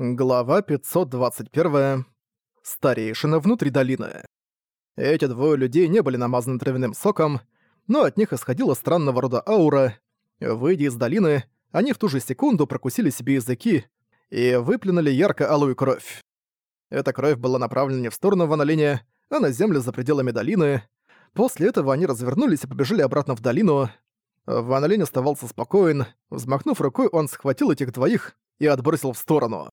Глава 521. Старейшина внутри долины. Эти двое людей не были намазаны травяным соком, но от них исходила странного рода аура. Выйдя из долины, они в ту же секунду прокусили себе языки и выплюнули ярко-алую кровь. Эта кровь была направлена не в сторону Ванолиня, а на землю за пределами долины. После этого они развернулись и побежали обратно в долину. Ванолинь оставался спокоен. Взмахнув рукой, он схватил этих двоих и отбросил в сторону.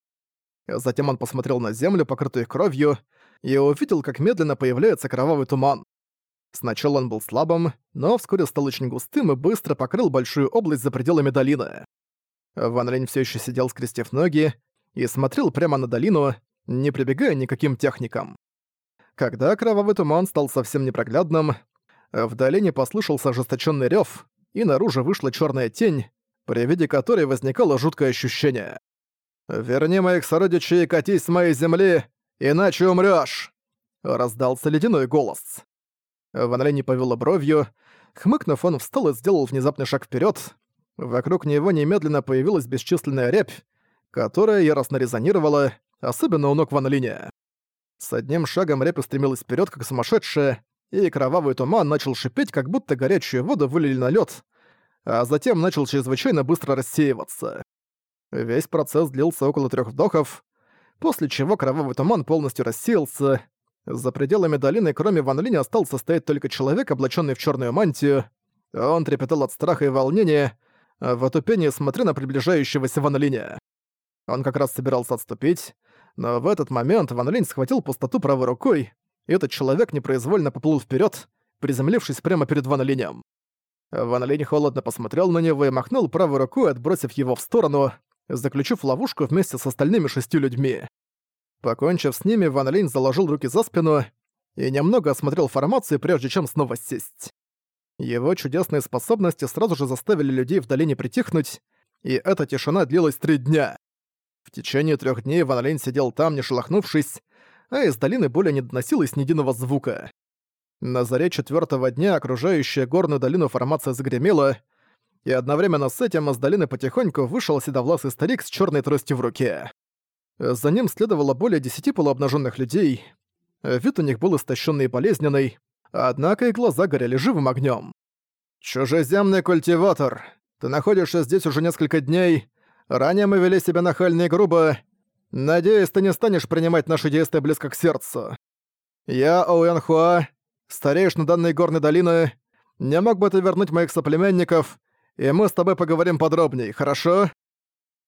Затем он посмотрел на землю, покрытую кровью, и увидел, как медленно появляется кровавый туман. Сначала он был слабым, но вскоре стал очень густым и быстро покрыл большую область за пределами долины. Ван Линь всё ещё сидел, скрестив ноги, и смотрел прямо на долину, не прибегая никаким техникам. Когда кровавый туман стал совсем непроглядным, в долине послышался ожесточённый рёв, и наружу вышла чёрная тень, при виде которой возникало жуткое ощущение. «Верни моих сородичей и катись с моей земли, иначе умрёшь!» Раздался ледяной голос. Ван не повела бровью. Хмыкнув, он встал и сделал внезапный шаг вперед. Вокруг него немедленно появилась бесчисленная рябь, которая яростно резонировала, особенно у ног Ван. С одним шагом рябь устремилась вперед, как сумасшедшая, и кровавый туман начал шипеть, как будто горячую воду вылили на лед, а затем начал чрезвычайно быстро рассеиваться. Весь процесс длился около трех вдохов, после чего кровавый туман полностью рассеялся. За пределами долины, кроме Ван Линя, остался стоять только человек, облаченный в черную мантию. Он трепетал от страха и волнения, в отупении смотря на приближающегося Ван Линя. Он как раз собирался отступить, но в этот момент Ван Линь схватил пустоту правой рукой, и этот человек непроизвольно поплыл вперед, приземлившись прямо перед Ван Линем. Ван Линь холодно посмотрел на него и махнул правой рукой, отбросив его в сторону, заключив ловушку вместе с остальными шестью людьми. Покончив с ними, Ван Линь заложил руки за спину и немного осмотрел формацию, прежде чем снова сесть. Его чудесные способности сразу же заставили людей в долине притихнуть, и эта тишина длилась три дня. В течение трех дней Ван Линь сидел там, не шелохнувшись, а из долины более не доносилось ни единого звука. На заре четвертого дня окружающая горную долину формация загремела, и одновременно с этим из долины потихоньку вышел седовласый старик с черной тростью в руке. За ним следовало более десяти полуобнаженных людей. Вид у них был истощенный и болезненный, однако и глаза горели живым огнем. «Чужеземный культиватор, ты находишься здесь уже несколько дней. Ранее мы вели себя нахально и грубо. Надеюсь, ты не станешь принимать наши действия близко к сердцу. Я Оуэн Хуа, старейшина данной горной долины. Не мог бы ты вернуть моих соплеменников и мы с тобой поговорим подробнее, хорошо?»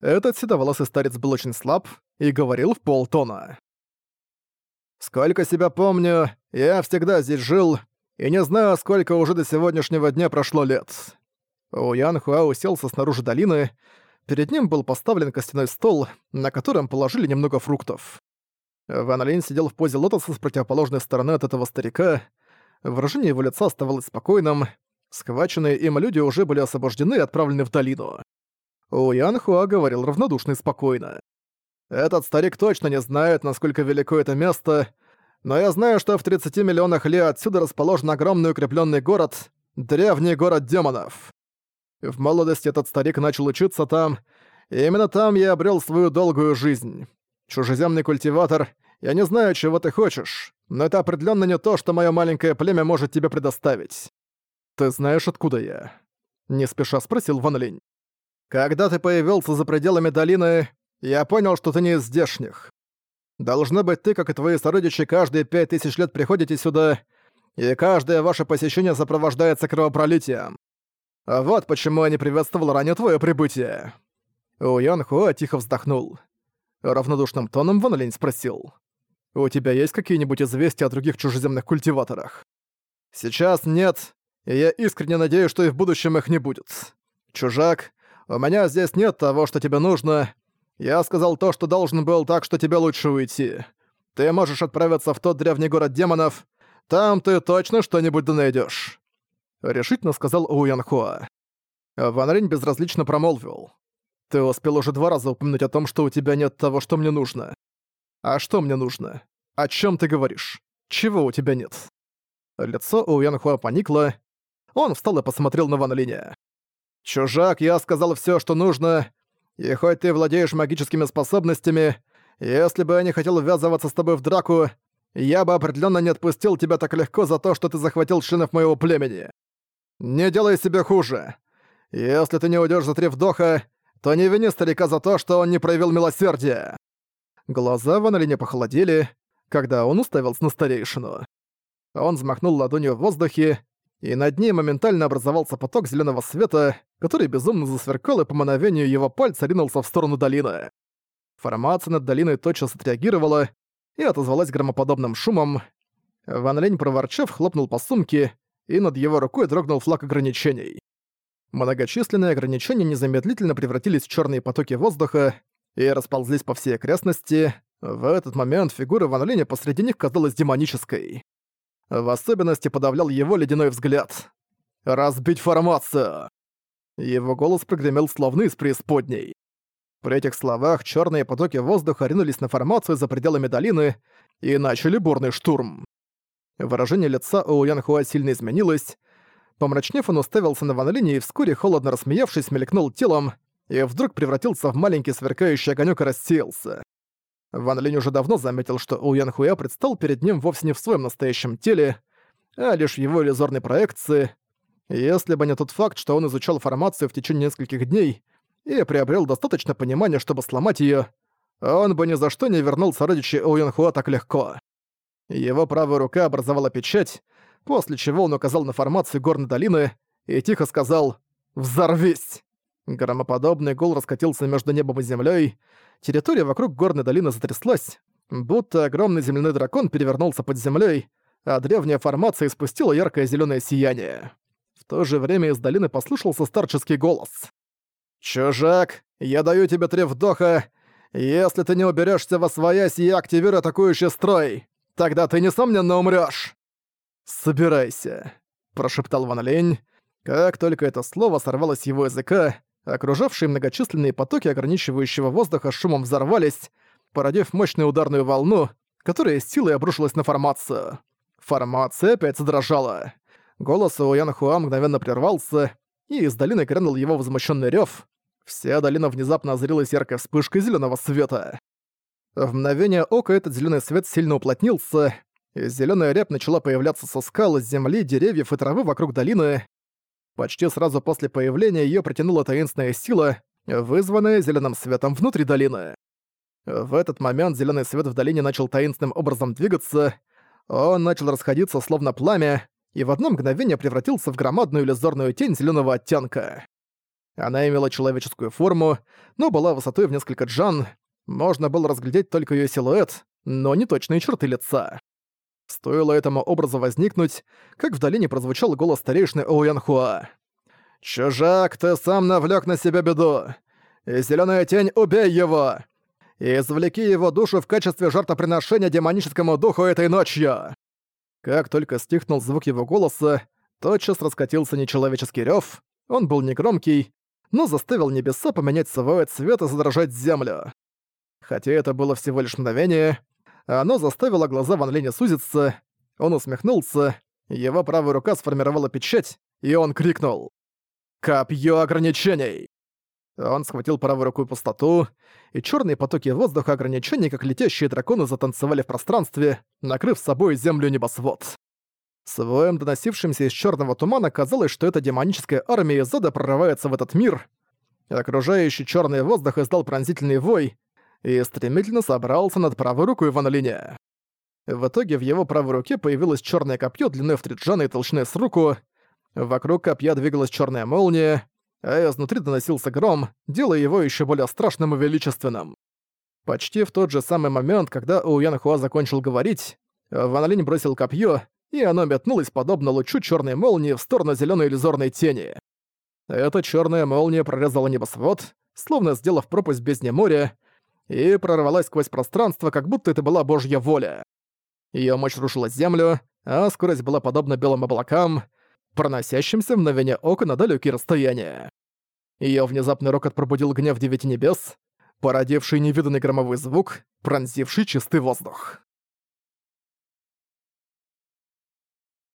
Этот седоволосый старец был очень слаб и говорил в полтона. «Сколько себя помню, я всегда здесь жил, и не знаю, сколько уже до сегодняшнего дня прошло лет». У Ян Хуа уселся снаружи долины, перед ним был поставлен костяной стол, на котором положили немного фруктов. Ван Линь сидел в позе лотоса с противоположной стороны от этого старика, выражение его лица оставалось спокойным, Схваченные им люди уже были освобождены и отправлены в долину. У Ян Хуа говорил равнодушно и спокойно. «Этот старик точно не знает, насколько велико это место, но я знаю, что в 30 миллионах ли отсюда расположен огромный укрепленный город, древний город демонов. В молодости этот старик начал учиться там, и именно там я обрел свою долгую жизнь. Чужеземный культиватор, я не знаю, чего ты хочешь, но это определенно не то, что мое маленькое племя может тебе предоставить. «Ты знаешь, откуда я?» Не спеша спросил Ван Линь. «Когда ты появился за пределами долины, я понял, что ты не из здешних. Должно быть, ты, как и твои сородичи, каждые пять тысяч лет приходите сюда, и каждое ваше посещение сопровождается кровопролитием. А вот почему я не приветствовал ранее твое прибытие». У Ян Хуа тихо вздохнул. Равнодушным тоном Ван Линь спросил. «У тебя есть какие-нибудь известия о других чужеземных культиваторах?» «Сейчас нет, и я искренне надеюсь, что и в будущем их не будет. Чужак, у меня здесь нет того, что тебе нужно. Я сказал то, что должен был, так что тебе лучше уйти. Ты можешь отправиться в тот древний город демонов. Там ты точно что-нибудь да найдёшь. Решительно сказал Уян Хуа. Ван Ринь безразлично промолвил. «Ты успел уже два раза упомянуть о том, что у тебя нет того, что мне нужно. А что мне нужно? О чем ты говоришь? Чего у тебя нет?» Лицо у Янхуа поникло, он встал и посмотрел на Ван Линя. «Чужак, я сказал все, что нужно, и хоть ты владеешь магическими способностями, Если бы я не хотел ввязываться с тобой в драку, я бы определенно не отпустил тебя так легко за то, что ты захватил членов моего племени. Не делай себе хуже. Если ты не уйдешь за три вдоха, то не вини старика за то, что он не проявил милосердия». Глаза Ван Линя похолодели, когда он уставился на старейшину. Он взмахнул ладонью в воздухе, и над ней моментально образовался поток зеленого света, который безумно засверкал и по мановению его пальца ринулся в сторону долины. Формация над долиной тотчас отреагировала и отозвалась громоподобным шумом. Ван Лень, проворчав, хлопнул по сумке, и над его рукой дрогнул флаг ограничений. Многочисленные ограничения незамедлительно превратились в черные потоки воздуха и расползлись по всей окрестности. В этот момент фигура Ван Линя посреди них казалась демонической. В особенности подавлял его ледяной взгляд. «Разбить формацию!» Его голос прогремел словно из преисподней. При этих словах черные потоки воздуха ринулись на формацию за пределами долины и начали бурный штурм. Выражение лица у Янхуа сильно изменилось. Помрачнев, он уставился на Ван Линя и вскоре, холодно рассмеявшись, мелькнул телом и вдруг превратился в маленький сверкающий огонек и рассеялся. Ван Линь уже давно заметил, что У Ян Хуя предстал перед ним вовсе не в своем настоящем теле, а лишь в его иллюзорной проекции. Если бы не тот факт, что он изучал формацию в течение нескольких дней и приобрел достаточно понимания, чтобы сломать ее, он бы ни за что не вернулся родичи У Ян Хуа так легко. Его правая рука образовала печать, после чего он указал на формацию горной долины и тихо сказал «Взорвись!». Громоподобный гул раскатился между небом и землей. Территория вокруг горной долины затряслась, будто огромный земляной дракон перевернулся под землей, а древняя формация испустила яркое зеленое сияние. В то же время из долины послышался старческий голос. «Чужак, я даю тебе три вдоха. Если ты не уберешься во своясь, я активирую атакующий строй. Тогда ты, несомненно, умрёшь!» «Собирайся», — прошептал Ван Лень. Как только это слово сорвалось с его языка, Окружавшие многочисленные потоки ограничивающего воздуха шумом взорвались, породив мощную ударную волну, которая с силой обрушилась на формацию. Формация опять задрожала. Голос у Ян Хуа мгновенно прервался, и из долины грянул его возмущенный рев. Вся долина внезапно озарилась яркой вспышкой зеленого света. В мгновение ока этот зеленый свет сильно уплотнился, и зеленая рябь начала появляться со скал, земли, деревьев и травы вокруг долины. Почти сразу после появления её притянула таинственная сила, вызванная зелёным светом внутри долины. В этот момент зелёный свет в долине начал таинственным образом двигаться, он начал расходиться словно пламя, и в одно мгновение превратился в громадную иллюзорную тень зелёного оттенка. Она имела человеческую форму, но была высотой в несколько джан, можно было разглядеть только её силуэт, но не точные черты лица. Стоило этому образу возникнуть, как в долине прозвучал голос старейшины Оуянхуа. «Чужак, ты сам навлек на себя беду! И зеленая тень, убей его! И извлеки его душу в качестве жертвоприношения демоническому духу этой ночью!» Как только стихнул звук его голоса, тотчас раскатился нечеловеческий рев. Он был негромкий, но заставил небеса поменять свой цвет и задрожать землю. Хотя это было всего лишь мгновение, оно заставило глаза Ван Линя сузиться. Он усмехнулся, его правая рука сформировала печать, и он крикнул. «Копье ограничений!» Он схватил правой рукой пустоту, и черные потоки воздуха ограничений, как летящие драконы, затанцевали в пространстве, накрыв собой землю небосвод. Своем доносившимся из черного тумана казалось, что эта демоническая армия Зода прорывается в этот мир. Окружающий черный воздух издал пронзительный вой, и стремительно собрался над правой рукой Ван Линя. В итоге в его правой руке появилось черное копье длиной в три джана и толщиной с руку. Вокруг копья двигалась черная молния, а изнутри доносился гром, делая его еще более страшным и величественным. Почти в тот же самый момент, когда Уян Хуа закончил говорить, Ван Линь бросил копье, и оно метнулось подобно лучу черной молнии в сторону зеленой иллюзорной тени. Эта черная молния прорезала небосвод, словно сделав пропасть бездне моря, и прорвалась сквозь пространство, как будто это была божья воля. Её мощь рушила землю, а скорость была подобна белым облакам, проносящимся в мгновение ока на далёкие расстояния. Её внезапный рокот пробудил гнев девяти небес, породивший невиданный громовой звук, пронзивший чистый воздух.